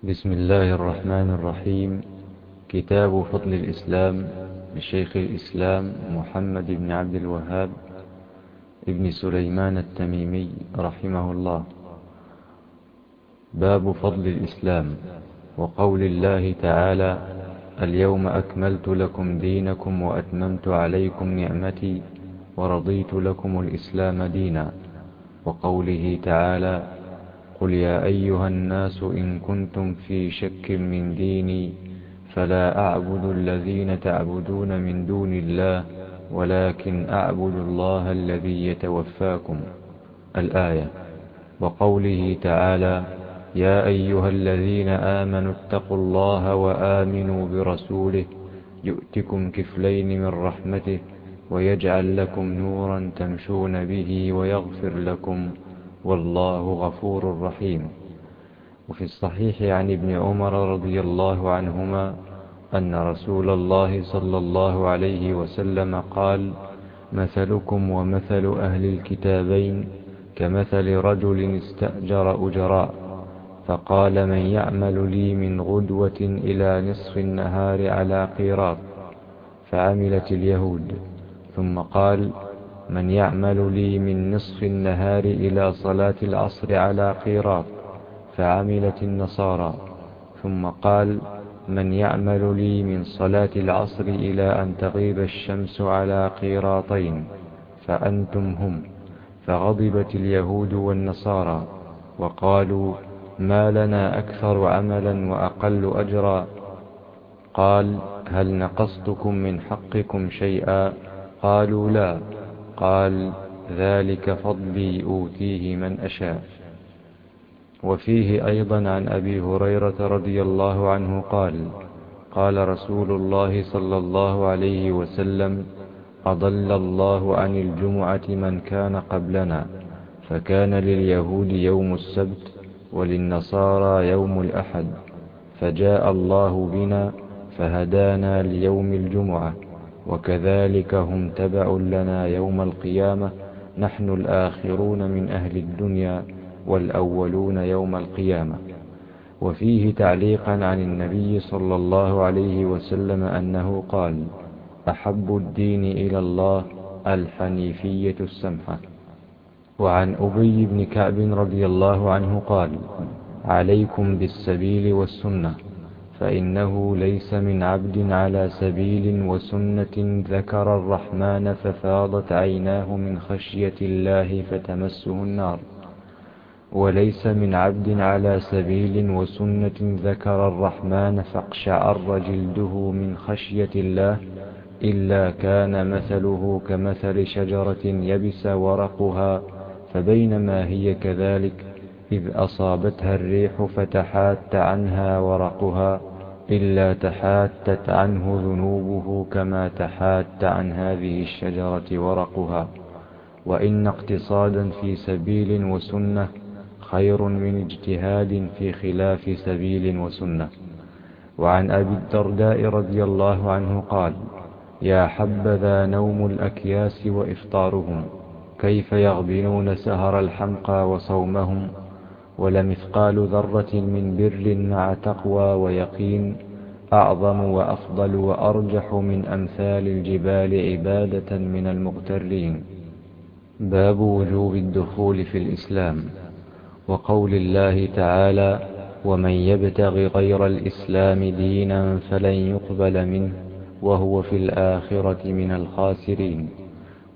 بسم الله الرحمن الرحيم. كتاب فضل الإسلام لشيخ الإسلام محمد بن عبد الوهاب ابن سليمان التميمي رحمه الله. باب فضل الإسلام وقول الله تعالى اليوم أكملت لكم دينكم وأتممت عليكم نعمتي ورضيت لكم الإسلام دينا. وقوله تعالى قل يا أيها الناس إن كنتم في شك من ديني فلا أعبد الذين تعبدون من دون الله ولكن أعبد الله الذي يتوفاكم. الآية. وقوله تعالى يا أيها الذين آمنوا اتقوا الله وآمنوا برسوله يؤتكم كفلين من رحمته ويجعل لكم نورا تمشون به ويغفر لكم والله غفور رحيم. وفي الصحيح عن ابن عمر رضي الله عنهما أن رسول الله صلى الله عليه وسلم قال مثلكم ومثل أهل الكتابين كمثل رجل استأجر أجراء فقال من يعمل لي من غدوة إلى نصف النهار على قيراط فعملت اليهود. ثم قال من يعمل لي من نصف النهار إلى صلاة العصر على قيراط فعملت النصارى. ثم قال من يعمل لي من صلاة العصر إلى أن تغيب الشمس على قيراطين فأنتم هم. فغضبت اليهود والنصارى وقالوا ما لنا أكثر عملا وأقل أجرا. قال هل نقصتكم من حقكم شيئا؟ قالوا لا. قال ذلك فضلي أوتيه من أشاء. وفيه أيضا عن أبي هريرة رضي الله عنه قال قال رسول الله صلى الله عليه وسلم أضل الله عن الجمعة من كان قبلنا فكان لليهود يوم السبت وللنصارى يوم الأحد فجاء الله بنا فهدانا ليوم الجمعة. وكذلك هم تبع لنا يوم القيامة نحن الآخرون من أهل الدنيا والأولون يوم القيامة. وفيه تعليقا عن النبي صلى الله عليه وسلم أنه قال أحب الدين إلى الله الحنيفية السمحة. وعن أبي بن كعب رضي الله عنه قال عليكم بالسبيل والسنة. فإنه ليس من عبد على سبيل وسنة ذكر الرحمن ففاضت عيناه من خشية الله فتمسه النار. وليس من عبد على سبيل وسنة ذكر الرحمن فاقشعر جلده من خشية الله إلا كان مثله كمثل شجرة يبس ورقها فبينما هي كذلك إذ أصابتها الريح فتحات عنها ورقها. إلا تحاتت عنه ذنوبه كما تحات عن هذه الشجرة ورقها. وإن اقتصادا في سبيل وسنة خير من اجتهاد في خلاف سبيل وسنة. وعن أبي الدرداء رضي الله عنه قال يا حبذا نوم الأكياس وإفطارهم كيف يغبنون سهر الحمقى وصومهم؟ ولمثقال ذرة من بر مع تقوى ويقين أعظم وأفضل وأرجح من أمثال الجبال عبادة من المغترين باب وجوب الدخول في الإسلام وقول الله تعالى ومن يبتغ غير الإسلام دينا فلن يقبل منه وهو في الآخرة من الخاسرين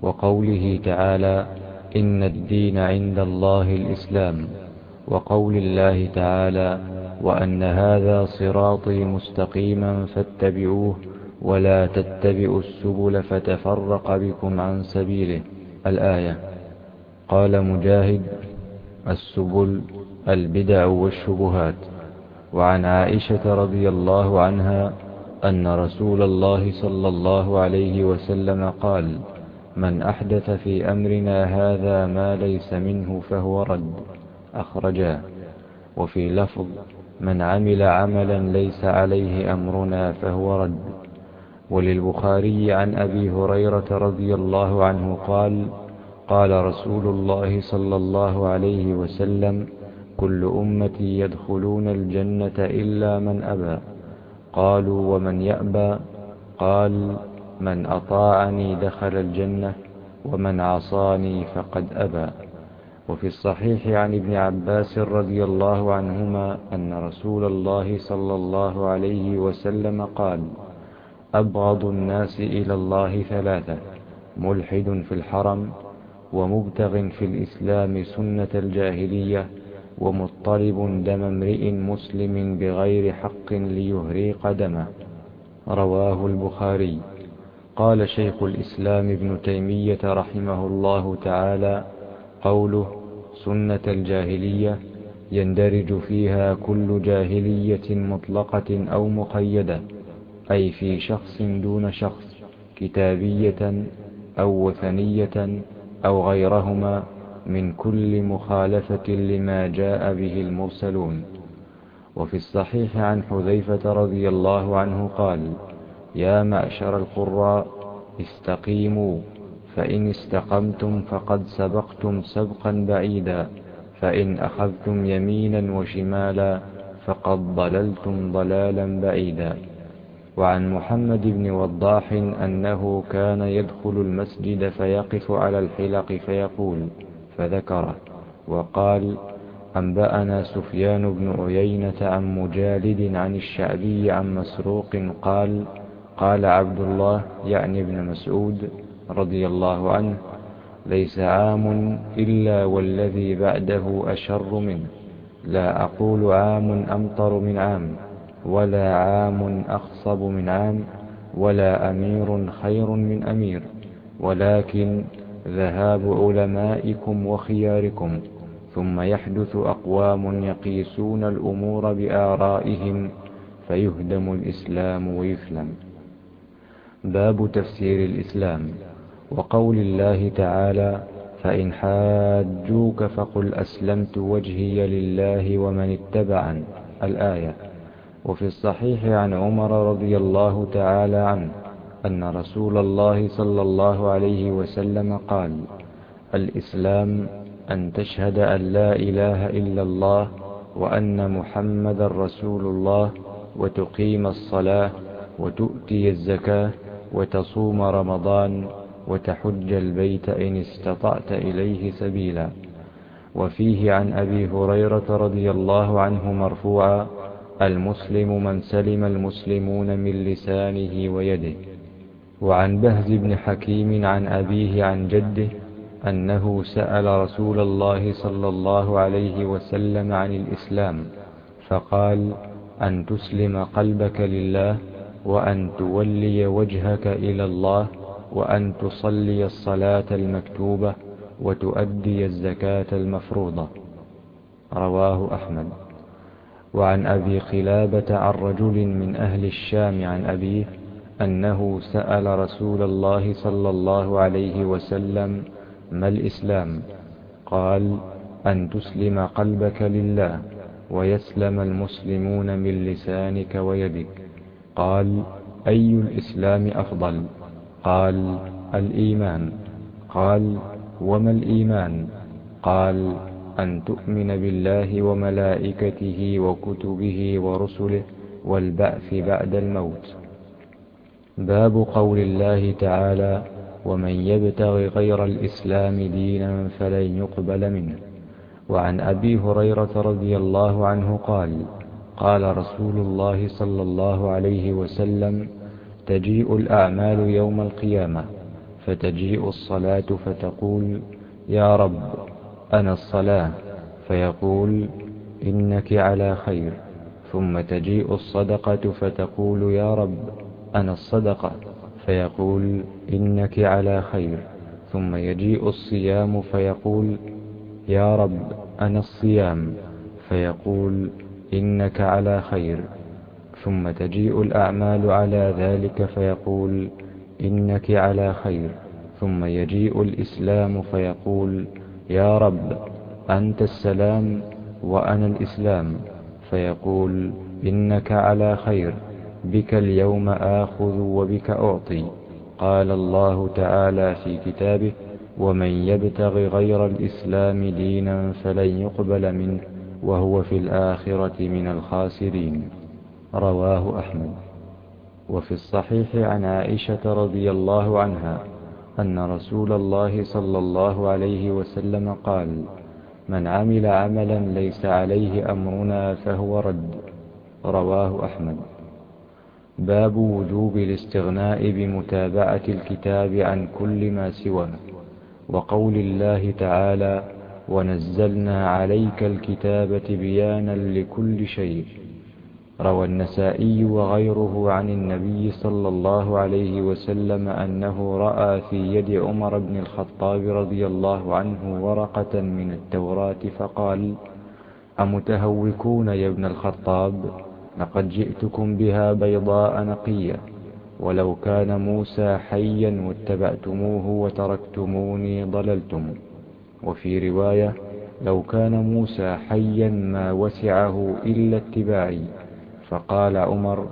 وقوله تعالى إن الدين عند الله الإسلام وقول الله تعالى وأن هذا صراطي مستقيما فاتبعوه ولا تتبعوا السبل فتفرق بكم عن سبيله. الآية قال مجاهد السبل البدع والشبهات. وعن عائشة رضي الله عنها أن رسول الله صلى الله عليه وسلم قال من أحدث في أمرنا هذا ما ليس منه فهو رد. أخرجاه وفي لفظ من عمل عملا ليس عليه أمرنا فهو رد. وللبخاري عن أبي هريرة رضي الله عنه قال قال رسول الله صلى الله عليه وسلم كل أمتي يدخلون الجنة إلا من أبى. قالوا ومن يأبى؟ قال من أطاعني دخل الجنة ومن عصاني فقد أبى. وفي الصحيح عن ابن عباس رضي الله عنهما أن رسول الله صلى الله عليه وسلم قال أبغض الناس إلى الله ثلاثة ملحد في الحرم ومبتغ في الإسلام سنة الجاهلية ومضطرب دم امرئ مسلم بغير حق ليهريق دمه. رواه البخاري. قال شيخ الإسلام ابن تيمية رحمه الله تعالى قوله سنة الجاهلية يندرج فيها كل جاهلية مطلقة أو مقيدة أي في شخص دون شخص كتابية أو وثنية أو غيرهما من كل مخالفة لما جاء به المرسلون. وفي الصحيح عن حذيفة رضي الله عنه قال يا معشر القراء استقيموا فإن استقمتم فقد سبقتم سبقا بعيدا فإن أخذتم يمينا وشمالا فقد ضللتم ضلالا بعيدا. وعن محمد بن وضاح أنه كان يدخل المسجد فيقف على الحلق فيقول فذكره وقال أنبأنا سفيان بن عيينة عن مجالد عن الشعبي عن مسروق قال قال عبد الله يعني ابن مسعود رضي الله عنه ليس عام إلا والذي بعده أشر منه. لا أقول عام أمطر من عام ولا عام أخصب من عام ولا أمير خير من أمير. ولكن ذهاب علمائكم وخياركم ثم يحدث أقوام يقيسون الأمور بآرائهم فيهدم الإسلام ويسلم باب تفسير الإسلام. وقول الله تعالى فإن حاجوك فقل أسلمت وجهي لله ومن اتبعن الآية. وفي الصحيح عن عمر رضي الله تعالى عنه أن رسول الله صلى الله عليه وسلم قال الإسلام أن تشهد أن لا إله إلا الله وأن محمد رسول الله وتقيم الصلاة وتؤتي الزكاة وتصوم رمضان وتحج البيت إن استطعت إليه سبيلا. وفيه عن أبي هريرة رضي الله عنه مرفوعا المسلم من سلم المسلمون من لسانه ويده. وعن بهز بن حكيم عن أبيه عن جده أنه سأل رسول الله صلى الله عليه وسلم عن الإسلام فقال أن تسلم قلبك لله وأن تولي وجهك إلى الله وأن تصلي الصلاة المكتوبة وتؤدي الزكاة المفروضة. رواه أحمد. وعن أبي خلابة عن رجل من أهل الشام عن أبيه أنه سأل رسول الله صلى الله عليه وسلم ما الإسلام؟ قال أن تسلم قلبك لله ويسلم المسلمون من لسانك ويدك. قال أي الإسلام أفضل؟ قال الإيمان. قال وما الإيمان؟ قال أن تؤمن بالله وملائكته وكتبه ورسله والبعث بعد الموت. باب قول الله تعالى ومن يبتغ غير الإسلام دينا فلن يقبل منه. وعن أبي هريرة رضي الله عنه قال قال رسول الله صلى الله عليه وسلم تجيء الأعمال يوم القيامة فتجيء الصلاة فتقول يا رب أنا الصلاة. فيقول إنك على خير. ثم تجيء الصدقة فتقول يا رب أنا الصدقة. فيقول إنك على خير. ثم يجيء الصيام فيقول يا رب أنا الصيام. فيقول إنك على خير. ثم تجيء الأعمال على ذلك فيقول إنك على خير. ثم يجيء الإسلام فيقول يا رب أنت السلام وأنا الإسلام. فيقول إنك على خير بك اليوم آخذ وبك أعطي. قال الله تعالى في كتابه ومن يبتغ غير الإسلام دينا فلن يقبل منه وهو في الآخرة من الخاسرين. رواه أحمد. وفي الصحيح عن عائشة رضي الله عنها أن رسول الله صلى الله عليه وسلم قال من عمل عملا ليس عليه أمرنا فهو رد رواه أحمد. باب وجوب الاستغناء بمتابعة الكتاب عن كل ما سواه. وقول الله تعالى ونزلنا عليك الكتاب بيانا لكل شيء روى النسائي وغيره عن النبي صلى الله عليه وسلم أنه رأى في يد عمر بن الخطاب رضي الله عنه ورقة من التوراة فقال أمتهوكون يا ابن الخطاب؟ لقد جئتكم بها بيضاء نقية ولو كان موسى حيا واتبعتموه وتركتموني ضللتم. وفي رواية لو كان موسى حيا ما وسعه إلا اتباعي. فقال عمر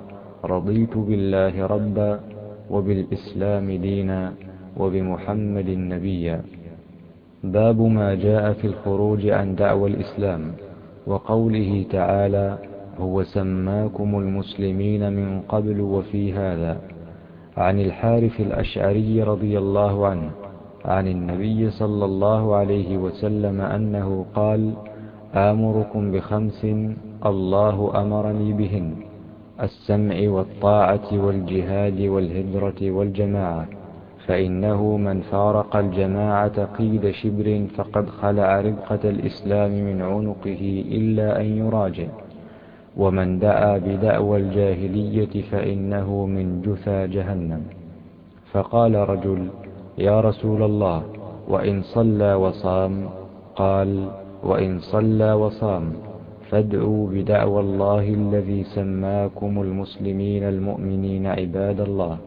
رضيت بالله ربا وبالإسلام دينا وبمحمد نبيا باب ما جاء في الخروج عن دعوى الإسلام وقوله تعالى هو سماكم المسلمين من قبل وفي هذا عن الحارث الأشعري رضي الله عنه عن النبي صلى الله عليه وسلم أنه قال آمركم بخمس الله أمرني بهن السمع والطاعة والجهاد والهجرة والجماعة فإنه من فارق الجماعة قيد شبر فقد خلع ربقة الإسلام من عنقه إلا أن يراجع ومن دعا بدعوى الجاهلية فإنه من جثى جهنم. فقال رجل يا رسول الله وإن صلى وصام قال وإن صلى وصام. فادعوا بدعوى الله الذي سماكم المسلمين المؤمنين عباد الله.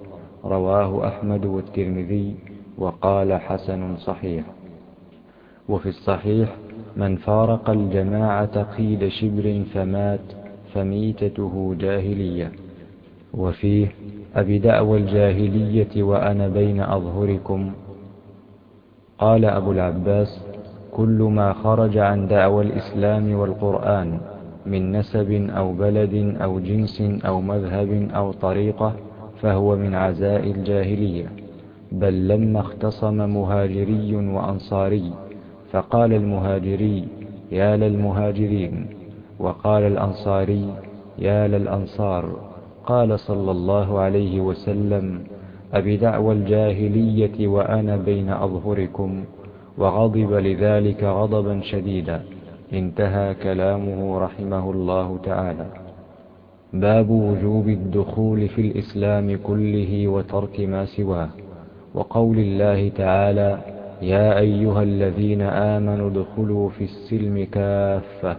رواه أحمد والترمذي وقال حسن صحيح. وفي الصحيح من فارق الجماعة قيد شبر فمات فميتته جاهلية. وفيه أبدعوى الجاهلية وأنا بين أظهركم. قال أبو العباس كل ما خرج عن دعوى الإسلام والقرآن من نسب أو بلد أو جنس أو مذهب أو طريقة فهو من عزاء الجاهلية. بل لما اختصم مهاجري وأنصاري فقال المهاجري يا للمهاجرين وقال الأنصاري يا للأنصار قال صلى الله عليه وسلم أبدعوى الجاهلية وأنا بين أظهركم وغضب لذلك غضبا شديدا. انتهى كلامه رحمه الله تعالى. باب وجوب الدخول في الإسلام كله وترك ما سواه. وقول الله تعالى يا أيها الذين آمنوا ادخلوا في السلم كافة.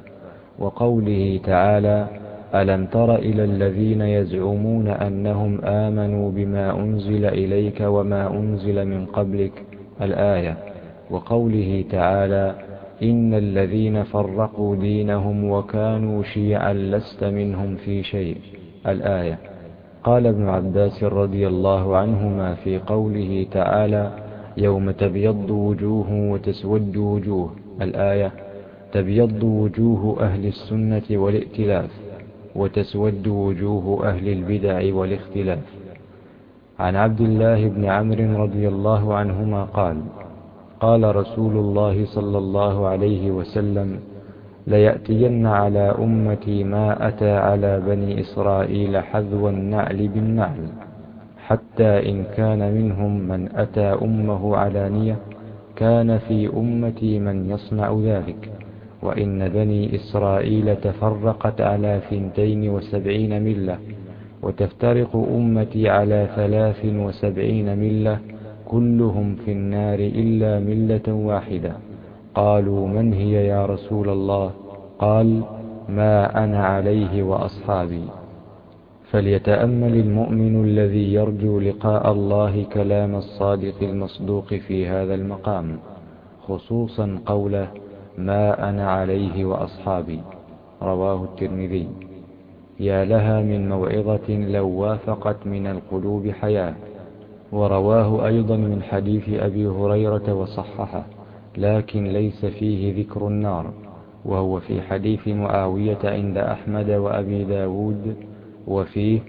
وقوله تعالى ألم تر إلى الذين يزعمون أنهم آمنوا بما أنزل إليك وما أنزل من قبلك؟ الآية. وقوله تعالى إن الذين فرقوا دينهم وكانوا شيعا لست منهم في شيء. الآية. قال ابن عباس رضي الله عنهما في قوله تعالى يوم تبيض وجوه وتسود وجوه. الآية. تبيض وجوه أهل السنة والائتلاف وتسود وجوه أهل البدع والاختلاف. عن عبد الله بن عمرو رضي الله عنهما قال قال رسول الله صلى الله عليه وسلم ليأتين على أمتي ما أتى على بني إسرائيل حذو النعل بالنعل حتى إن كان منهم من أتى أمه علانية كان في أمتي من يصنع ذلك. وإن بني إسرائيل تفرقت على ثنتين وسبعين ملة وتفترق أمتي على ثلاث وسبعين ملة كلهم في النار إلا ملة واحدة. قالوا من هي يا رسول الله؟ قال ما أنا عليه وأصحابي. فليتأمل المؤمن الذي يرجو لقاء الله كلام الصادق المصدوق في هذا المقام خصوصا قوله ما أنا عليه وأصحابي. رواه الترمذي. يا لها من موعظة لو وافقت من القلوب حياة. ورواه أيضا من حديث أبي هريرة وصححه لكن ليس فيه ذكر النار وهو في حديث معاوية عند أحمد وأبي داود وفيه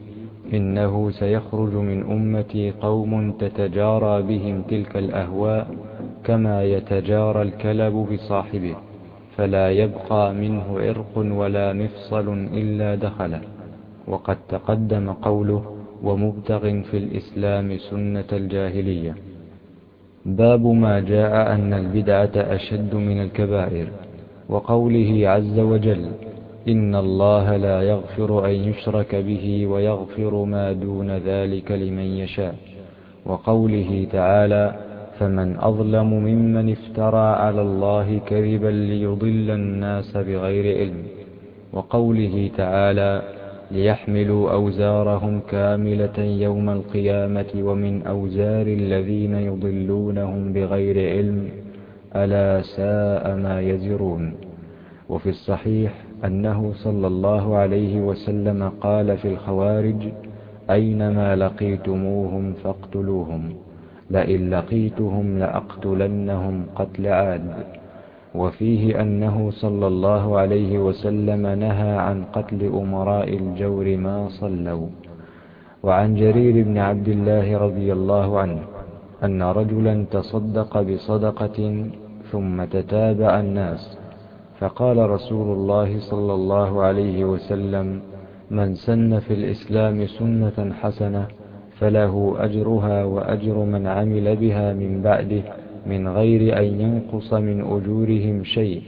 إنه سيخرج من أمتي قوم تتجارى بهم تلك الأهواء كما يتجارى الكلب بصاحبه فلا يبقى منه عرق ولا مفصل إلا دخله وقد تقدم قوله ومبتغ في الإسلام سنة الجاهلية. باب ما جاء أن البدعة أشد من الكبائر وقوله عز وجل إن الله لا يغفر أن يشرك به ويغفر ما دون ذلك لمن يشاء. وقوله تعالى فمن أظلم ممن افترى على الله كذبا ليضل الناس بغير علم. وقوله تعالى ليحملوا أوزارهم كاملة يوم القيامة ومن أوزار الذين يضلونهم بغير علم ألا ساء ما يزرون. وفي الصحيح أنه صلى الله عليه وسلم قال في الخوارج أينما لقيتموهم فاقتلوهم لئن لقيتهم لأقتلنهم قتل عاد. وفيه أنه صلى الله عليه وسلم نهى عن قتل أمراء الجور ما صلوا. وعن جرير بن عبد الله رضي الله عنه أن رجلا تصدق بصدقة ثم تتابع الناس. فقال رسول الله صلى الله عليه وسلم من سن في الإسلام سنة حسنة فله أجرها وأجر من عمل بها من بعده من غير أن ينقص من أجورهم شيء.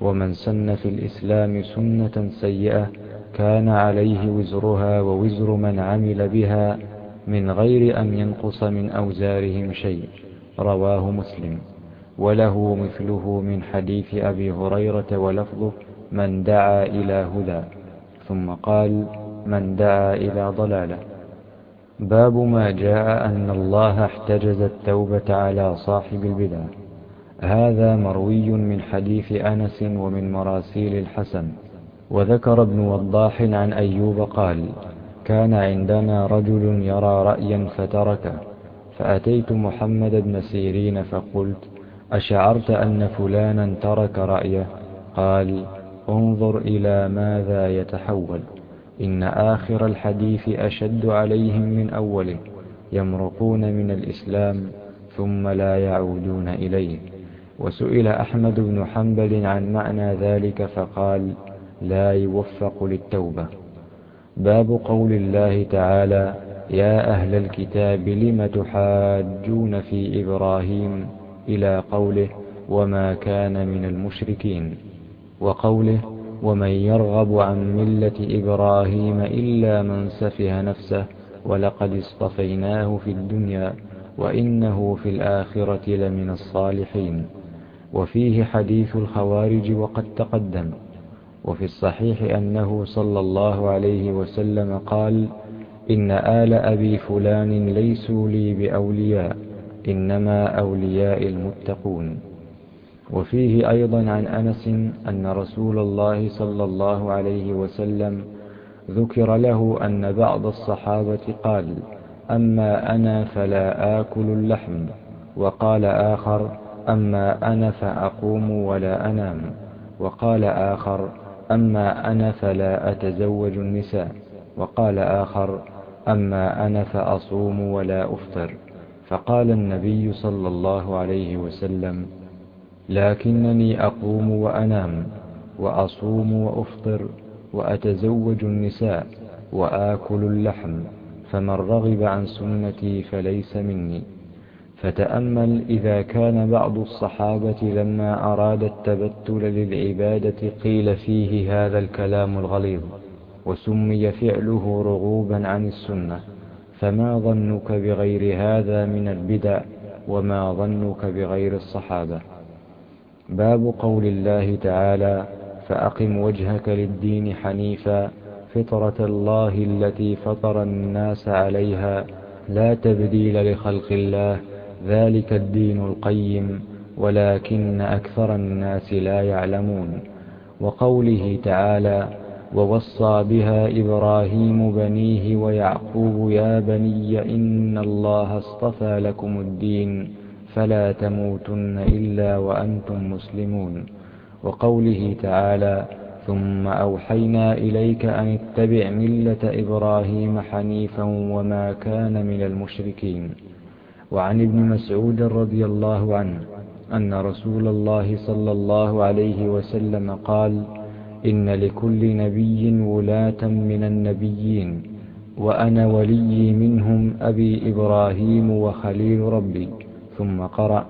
ومن سن في الإسلام سنة سيئة كان عليه وزرها ووزر من عمل بها من غير أن ينقص من أوزارهم شيء. رواه مسلم. وله مثله من حديث أبي هريرة ولفظه من دعا إلى هدى. ثم قال من دعا إلى ضلالة. باب ما جاء أن الله احتجز التوبة على صاحب البدع. هذا مروي من حديث أنس ومن مراسيل الحسن. وذكر ابن وضاح عن أيوب قال كان عندنا رجل يرى رأيا فتركه فأتيت محمد بن سيرين فقلت أشعرت أن فلانا ترك رأيه؟ قال انظر إلى ماذا يتحول. إن آخر الحديث أشد عليهم من أوله يمرقون من الإسلام ثم لا يعودون إليه. وسئل أحمد بن حنبل عن معنى ذلك فقال لا يوفق للتوبة. باب قول الله تعالى يا أهل الكتاب لم تحاجون في إبراهيم إلى قوله وما كان من المشركين. وقوله ومن يرغب عن ملة إبراهيم إلا من سفه نفسه ولقد اصطفيناه في الدنيا وإنه في الآخرة لمن الصالحين. وفيه حديث الخوارج وقد تقدم. وفي الصحيح أنه صلى الله عليه وسلم قال إن آل أبي فلان ليسوا لي بأولياء إنما أولياء المتقون. وفيه أيضا عن أنس أن رسول الله صلى الله عليه وسلم ذكر له أن بعض الصحابة قال أما أنا فلا آكل اللحم وقال آخر أما أنا فأقوم ولا أنام وقال آخر أما أنا فلا أتزوج النساء وقال آخر أما أنا فأصوم ولا أفطر. فقال النبي صلى الله عليه وسلم لكنني أقوم وأنام وأصوم وأفطر وأتزوج النساء وآكل اللحم فمن رغب عن سنتي فليس مني. فتأمل إذا كان بعض الصحابة لما أراد التبتل للعبادة قيل فيه هذا الكلام الغليظ وسمي فعله رغوبا عن السنة. فما ظنك بغير هذا من البدع وما ظنك بغير الصحابة؟ باب قول الله تعالى فأقم وجهك للدين حنيفا فطرة الله التي فطر الناس عليها لا تبديل لخلق الله ذلك الدين القيم ولكن أكثر الناس لا يعلمون. وقوله تعالى ووصى بها إبراهيم بنيه ويعقوب يا بني إن الله اصطفى لكم الدين. فلا تموتن إلا وأنتم مسلمون. وقوله تعالى ثم أوحينا إليك أن اتبع ملة إبراهيم حنيفا وما كان من المشركين. وعن ابن مسعود رضي الله عنه أن رسول الله صلى الله عليه وسلم قال إن لكل نبي ولاة من النبيين وأنا ولي منهم أبي إبراهيم وخليل ربي. ثم قرأ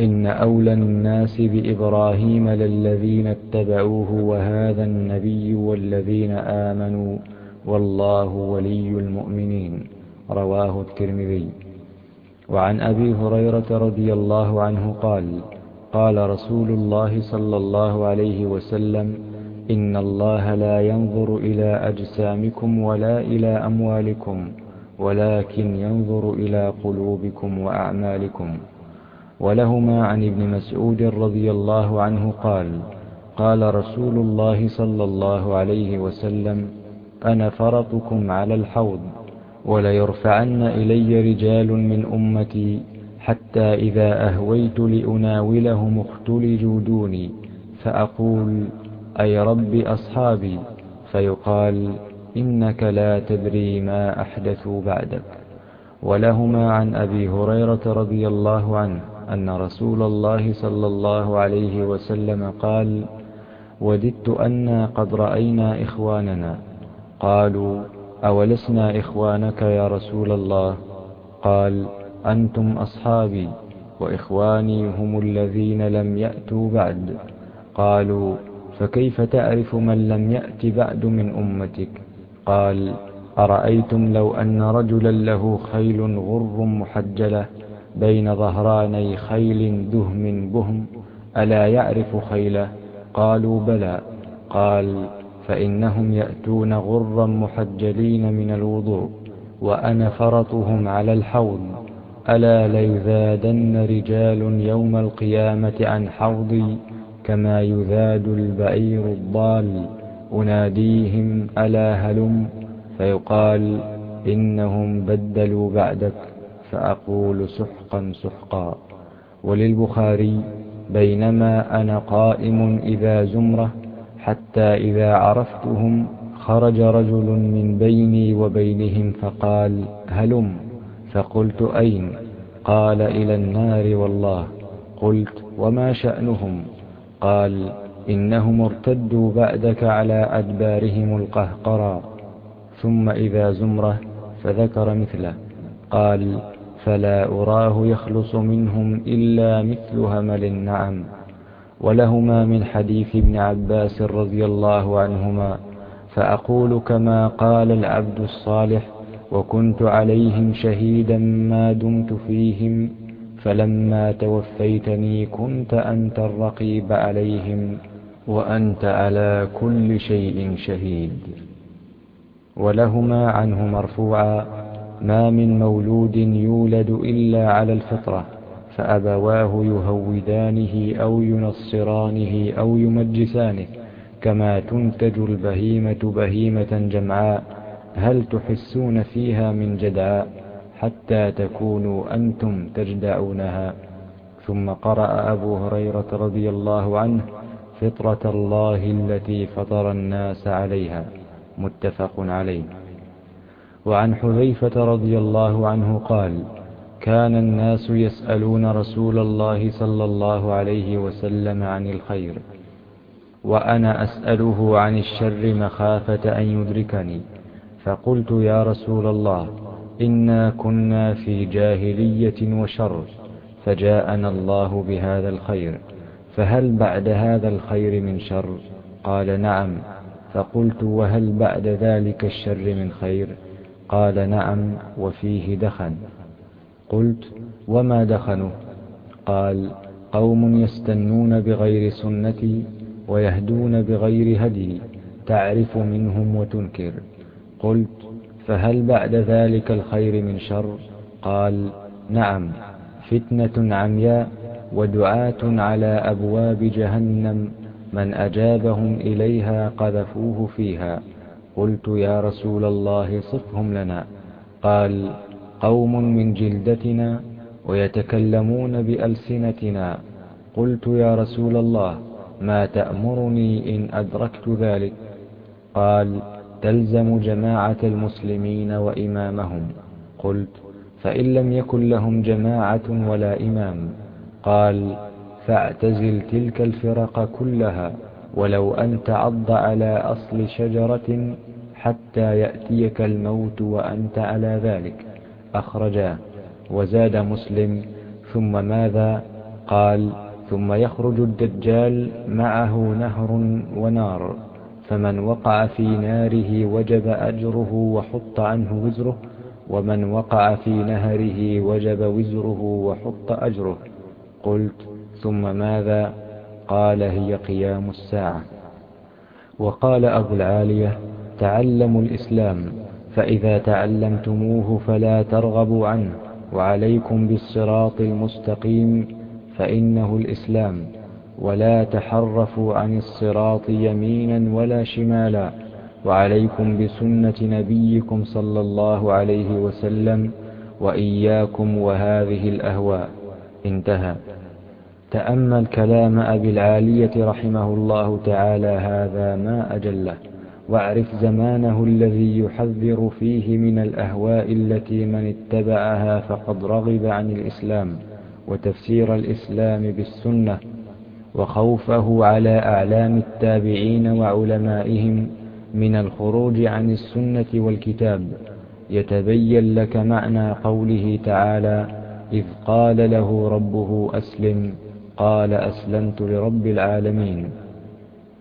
إن أولى الناس بإبراهيم للذين اتبعوه وهذا النبي والذين آمنوا والله ولي المؤمنين. رواه الترمذي. وعن أبي هريرة رضي الله عنه قال قال رسول الله صلى الله عليه وسلم إن الله لا ينظر إلى أجسامكم ولا إلى أموالكم. ولكن ينظر إلى قلوبكم وأعمالكم. ولهما عن ابن مسعود رضي الله عنه قال قال رسول الله صلى الله عليه وسلم أنا فرطكم على الحوض وليرفعن إلي رجال من أمتي حتى إذا أهويت لأناولهم اختلجوا دوني فأقول أي رب أصحابي؟ فيقال إنك لا تدري ما أحدثوا بعدك. ولهما عن أبي هريرة رضي الله عنه أن رسول الله صلى الله عليه وسلم قال وددت أنا قد رأينا إخواننا. قالوا أولسنا إخوانك يا رسول الله؟ قال أنتم أصحابي وإخواني هم الذين لم يأتوا بعد. قالوا فكيف تعرف من لم يأت بعد من أمتك؟ قال أرأيتم لو أن رجلا له خيل غر محجلة بين ظهراني خيل دهم بهم ألا يعرف خيله؟ قالوا بلى. قال فإنهم يأتون غرا محجلين من الوضوء وأنا فرطهم على الحوض. ألا ليذادن رجال يوم القيامة عن حوضي كما يذاد البعير الضال؟ أناديهم ألا هلم؟ فيقال إنهم بدلوا بعدك فأقول سحقا سحقا. وللبخاري بينما أنا قائم إذا زمرة حتى إذا عرفتهم خرج رجل من بيني وبينهم فقال هلم؟ فقلت أين؟ قال إلى النار والله. قلت وما شأنهم؟ قال إنهم ارتدوا بعدك على أدبارهم القهقرى ثم إذا زمرة فذكر مثله قال فلا أراه يخلص منهم إلا مثل همل النعم. ولهما من حديث ابن عباس رضي الله عنهما فأقول كما قال العبد الصالح وكنت عليهم شهيدا ما دمت فيهم فلما توفيتني كنت أنت الرقيب عليهم. وأنت على كل شيء شهيد. ولهما عنه مرفوعا ما من مولود يولد إلا على الفطرة فأبواه يهودانه أو ينصرانه أو يمجسانه كما تنتج البهيمة بهيمة جمعاء هل تحسون فيها من جدعاء حتى تكونوا أنتم تجدعونها. ثم قرأ أبو هريرة رضي الله عنه فطرة الله التي فطر الناس عليها متفق عليه. وعن حذيفة رضي الله عنه قال كان الناس يسألون رسول الله صلى الله عليه وسلم عن الخير وأنا أسأله عن الشر مخافة أن يدركني. فقلت يا رسول الله إنا كنا في جاهلية وشر فجاءنا الله بهذا الخير. فهل بعد هذا الخير من شر؟ قال نعم. فقلت وهل بعد ذلك الشر من خير؟ قال نعم وفيه دخن. قلت وما دخنه؟ قال قوم يستنون بغير سنتي ويهدون بغير هدي تعرف منهم وتنكر. قلت فهل بعد ذلك الخير من شر؟ قال نعم فتنة عمياء ودعاة على أبواب جهنم من أجابهم إليها قذفوه فيها. قلت يا رسول الله صفهم لنا. قال قوم من جلدتنا ويتكلمون بألسنتنا. قلت يا رسول الله ما تأمرني إن أدركت ذلك؟ قال تلزم جماعة المسلمين وإمامهم. قلت فإن لم يكن لهم جماعة ولا إمام. قال فاعتزل تلك الفرق كلها ولو أن تعض على أصل شجرة حتى يأتيك الموت وأنت على ذلك. أخرجاه. وزاد مسلم ثم ماذا؟ قال ثم يخرج الدجال معه نهر ونار فمن وقع في ناره وجب أجره وحط عنه وزره ومن وقع في نهره وجب وزره وحط أجره. قلت ثم ماذا؟ قال هي قيام الساعة. وقال أبو العالية تعلموا الإسلام فإذا تعلمتموه فلا ترغبوا عنه وعليكم بالصراط المستقيم فإنه الإسلام. ولا تحرفوا عن الصراط يمينا ولا شمالا. وعليكم بسنة نبيكم صلى الله عليه وسلم وإياكم وهذه الأهواء. انتهى. تأمل كلام أبي العالية رحمه الله تعالى هذا ما أجله واعرف زمانه الذي يحذر فيه من الأهواء التي من اتبعها فقد رغب عن الإسلام وتفسير الإسلام بالسنة وخوفه على أعلام التابعين وعلمائهم من الخروج عن السنة والكتاب يتبين لك معنى قوله تعالى إذ قال له ربه أسلم قال أسلمت لرب العالمين.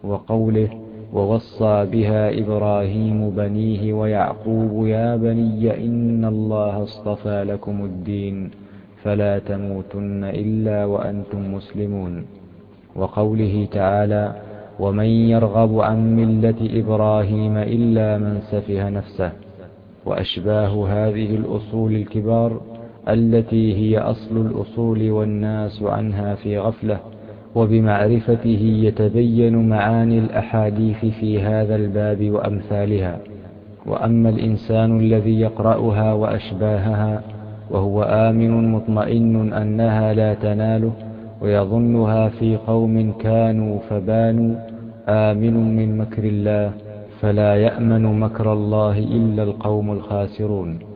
وقوله ووصى بها إبراهيم بنيه ويعقوب يا بني إن الله اصطفى لكم الدين فلا تموتن إلا وأنتم مسلمون. وقوله تعالى ومن يرغب عن ملة إبراهيم إلا من سفه نفسه. وأشباه هذه الأصول الكبار التي هي أصل الأصول والناس عنها في غفلة وبمعرفته يتبين معاني الأحاديث في هذا الباب وأمثالها. وأما الإنسان الذي يقرأها وأشباهها وهو آمن مطمئن أنها لا تناله ويظنها في قوم كانوا فبانوا آمن من مكر الله فلا يأمن مكر الله إلا القوم الخاسرون.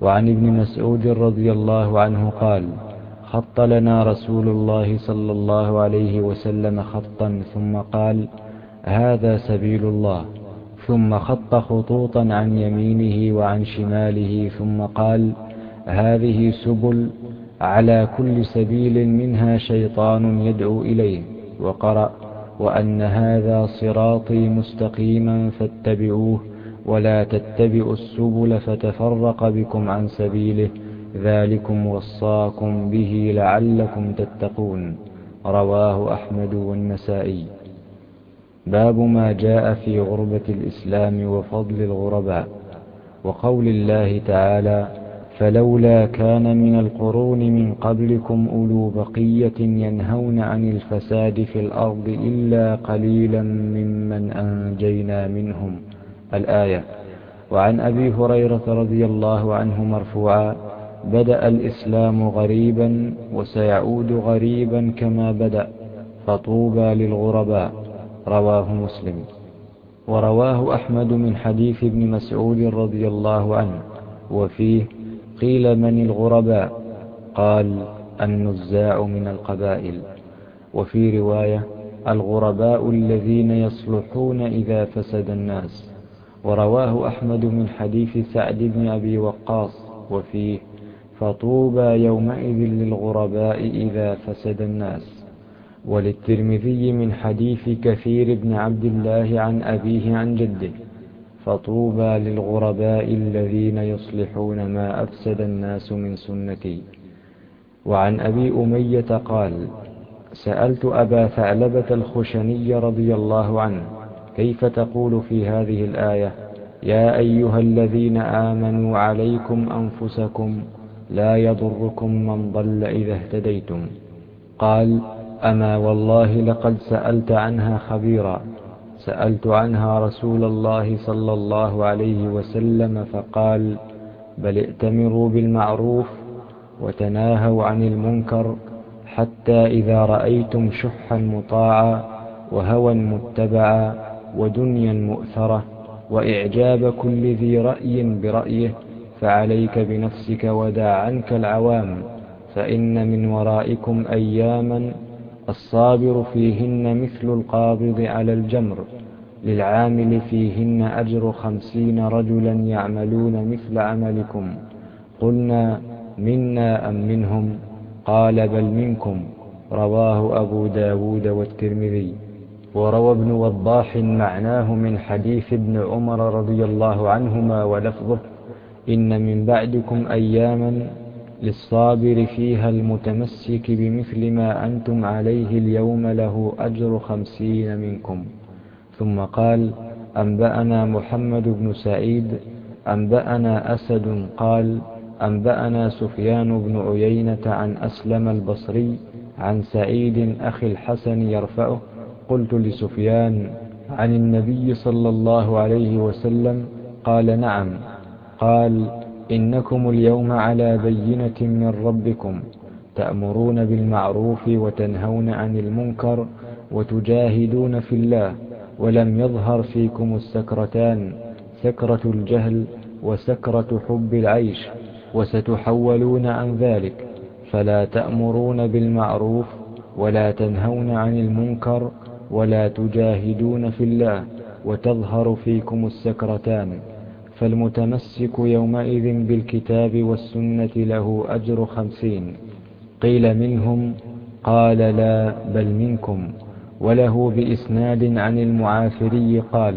وعن ابن مسعود رضي الله عنه قال خط لنا رسول الله صلى الله عليه وسلم خطا ثم قال هذا سبيل الله. ثم خط خطوطا عن يمينه وعن شماله ثم قال هذه سبل على كل سبيل منها شيطان يدعو إليه. وقرأ وأن هذا صراطي مستقيما فاتبعوه. ولا تتبعوا السبل فتفرق بكم عن سبيله ذلكم وصاكم به لعلكم تتقون رواه أحمد والنسائي. باب ما جاء في غربة الإسلام وفضل الغرباء. وقول الله تعالى فلولا كان من القرون من قبلكم أولو بقية ينهون عن الفساد في الأرض إلا قليلا ممن أنجينا منهم الآية. وعن أبي هريرة رضي الله عنه مرفوعا بدأ الإسلام غريبا وسيعود غريبا كما بدأ فطوبى للغرباء. رواه مسلم. ورواه أحمد من حديث ابن مسعود رضي الله عنه. وفيه قيل من الغرباء؟ قال النزاع من القبائل. وفي رواية الغرباء الذين يصلحون إذا فسد الناس. ورواه أحمد من حديث سعد بن أبي وقاص وفيه فطوبى يومئذ للغرباء إذا فسد الناس وللترمذي من حديث كثير بن عبد الله عن أبيه عن جده فطوبى للغرباء الذين يصلحون ما أفسد الناس من سنتي وعن أبي أمية قال سألت أبا ثعلبة الخشني رضي الله عنه كيف تقول في هذه الآية؟ يا أيها الذين آمنوا عليكم أنفسكم لا يضركم من ضل إذا اهتديتم. قال أما والله لقد سألت عنها خبيرا. سألت عنها رسول الله صلى الله عليه وسلم فقال بل ائتمروا بالمعروف وتناهوا عن المنكر حتى إذا رأيتم شحا مطاعا وهوى متبعا ودنيا مؤثرة وإعجاب كل ذي رأي برأيه فعليك بنفسك ودع عنك العوام فإن من ورائكم أياما الصابر فيهن مثل القابض على الجمر للعامل فيهن أجر خمسين رجلا يعملون مثل عملكم قلنا منا أم منهم؟ قال بل منكم رواه أبو داود والترمذي. وروى ابن وضاح معناه من حديث ابن عمر رضي الله عنهما ولفظه إن من بعدكم أياما للصابر فيها المتمسك بمثل ما أنتم عليه اليوم له أجر خمسين منكم. ثم قال أنبأنا محمد بن سعيد أنبأنا أسد قال أنبأنا سفيان بن عيينة عن أسلم البصري عن سعيد أخي الحسن يرفعه قلت لسفيان عن النبي صلى الله عليه وسلم قال نعم قال إنكم اليوم على بينة من ربكم تأمرون بالمعروف وتنهون عن المنكر وتجاهدون في الله ولم يظهر فيكم السكرتان سكرة الجهل وسكرة حب العيش وستحولون عن ذلك فلا تأمرون بالمعروف ولا تنهون عن المنكر ولا تجاهدون في الله وتظهر فيكم السكرتان. فالمتمسك يومئذ بالكتاب والسنة له أجر خمسين. قيل منهم قال لا بل منكم. وله بإسناد عن المعافري قال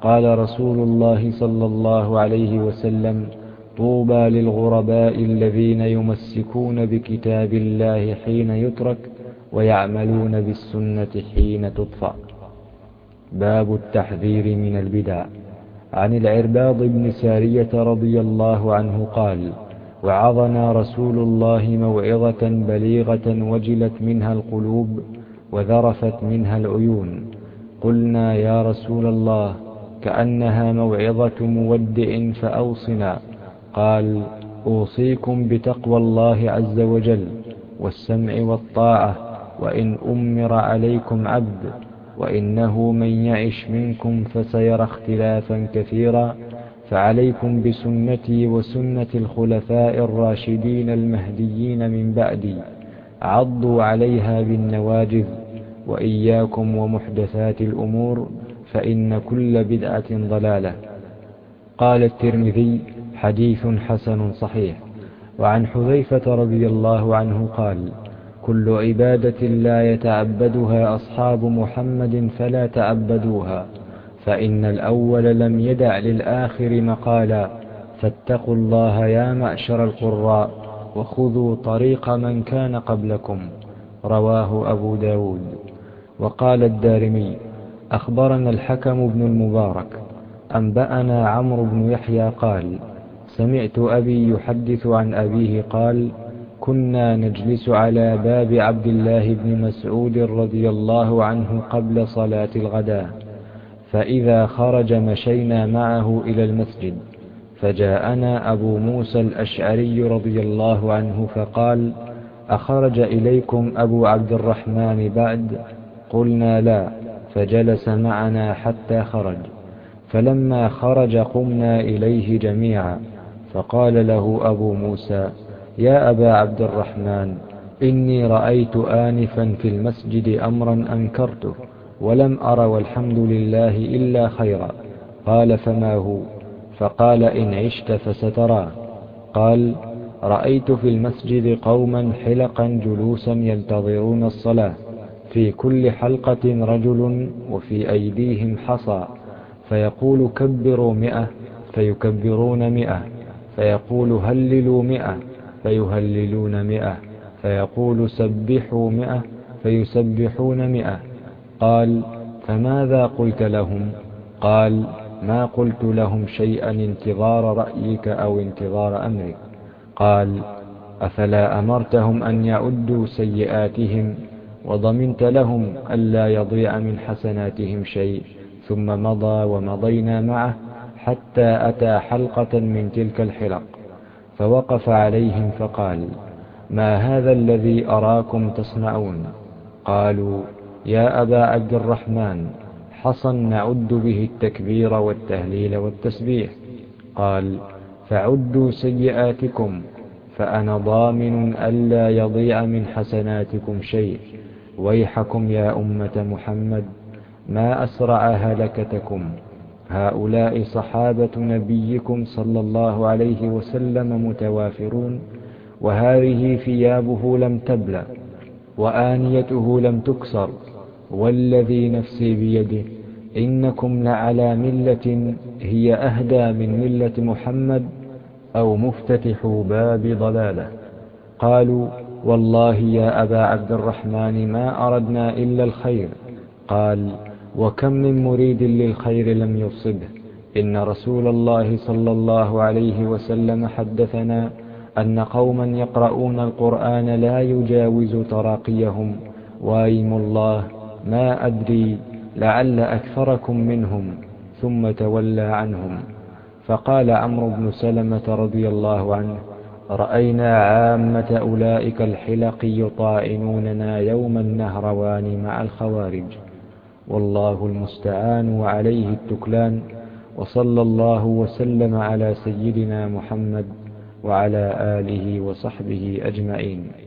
قال رسول الله صلى الله عليه وسلم طوبى للغرباء الذين يمسكون بكتاب الله حين يترك ويعملون بالسنة حين تطفأ. باب التحذير من البدع. عن العرباض بن سارية رضي الله عنه قال وعظنا رسول الله موعظة بليغة وجلت منها القلوب وذرفت منها العيون. قلنا يا رسول الله كأنها موعظة مودع فأوصنا. قال أوصيكم بتقوى الله عز وجل والسمع والطاعة. وإن أمر عليكم عبد وإنه من يعش منكم فسيرى اختلافا كثيرا فعليكم بسنتي وسنة الخلفاء الراشدين المهديين من بعدي عضوا عليها بالنواجذ وإياكم ومحدثات الأمور فإن كل بدعة ضلالة. قال الترمذي حديث حسن صحيح. وعن حذيفة رضي الله عنه قال كل عبادة لا يتعبدها أصحاب محمد فلا تعبدوها فإن الأول لم يدع للآخر مقالا فاتقوا الله يا معشر القراء وخذوا طريق من كان قبلكم رواه أبو داود. وقال الدارمي أخبرنا الحكم بن المبارك أنبأنا عمرو بن يحيى قال سمعت أبي يحدث عن أبيه قال كنا نجلس على باب عبد الله بن مسعود رضي الله عنه قبل صلاة الغداء فإذا خرج مشينا معه إلى المسجد فجاءنا أبو موسى الأشعري رضي الله عنه فقال أخرج إليكم أبو عبد الرحمن بعد؟ قلنا لا فجلس معنا حتى خرج. فلما خرج قمنا إليه جميعا فقال له أبو موسى يا أبا عبد الرحمن إني رأيت آنفا في المسجد أمرا أنكرته ولم أر والحمد لله إلا خيرا. قال فما هو؟ فقال إن عشت فسترى. قال رأيت في المسجد قوما حلقا جلوسا ينتظرون الصلاة في كل حلقة رجل وفي أيديهم حصى. فيقول كبروا مئة فيكبرون مئة فيقول هللوا مئة. فيهللون مئة فيقول سبحوا مئة فيسبحون مئة. قال فماذا قلت لهم؟ قال ما قلت لهم شيئا انتظار رأيك أو انتظار أمرك. قال أفلا أمرتهم أن يعدوا سيئاتهم وضمنت لهم ألا يضيع من حسناتهم شيء ثم مضى ومضينا معه حتى أتى حلقة من تلك الحلق. فوقف عليهم فقال ما هذا الذي أراكم تصنعون؟ قالوا يا أبا عبد الرحمن حصى نعد به التكبير والتهليل والتسبيح. قال فعدوا سيئاتكم فأنا ضامن ألا يضيع من حسناتكم شيء. ويحكم يا أمة محمد ما أسرع هلكتكم. هؤلاء صحابة نبيكم صلى الله عليه وسلم متوافرون وهذه ثيابه لم تبلى وآنيته لم تكسر والذي نفسي بيده إنكم لعلى ملة هي أهدى من ملة محمد أو مفتتح باب ضلالة. قالوا والله يا أبا عبد الرحمن ما أردنا إلا الخير. قال وكم من مريد للخير لم يصبه إن رسول الله صلى الله عليه وسلم حدثنا أن قوما يقرؤون القرآن لا يجاوز تراقيهم. وايم الله ما أدري لعل أكثركم منهم ثم تولى عنهم. فقال عمرو بن سلمة رضي الله عنه رأينا عامة أولئك الحلق يطائنوننا يوم النهروان مع الخوارج. والله المستعان وعليه التكلان وصلى الله وسلم على سيدنا محمد وعلى آله وصحبه أجمعين.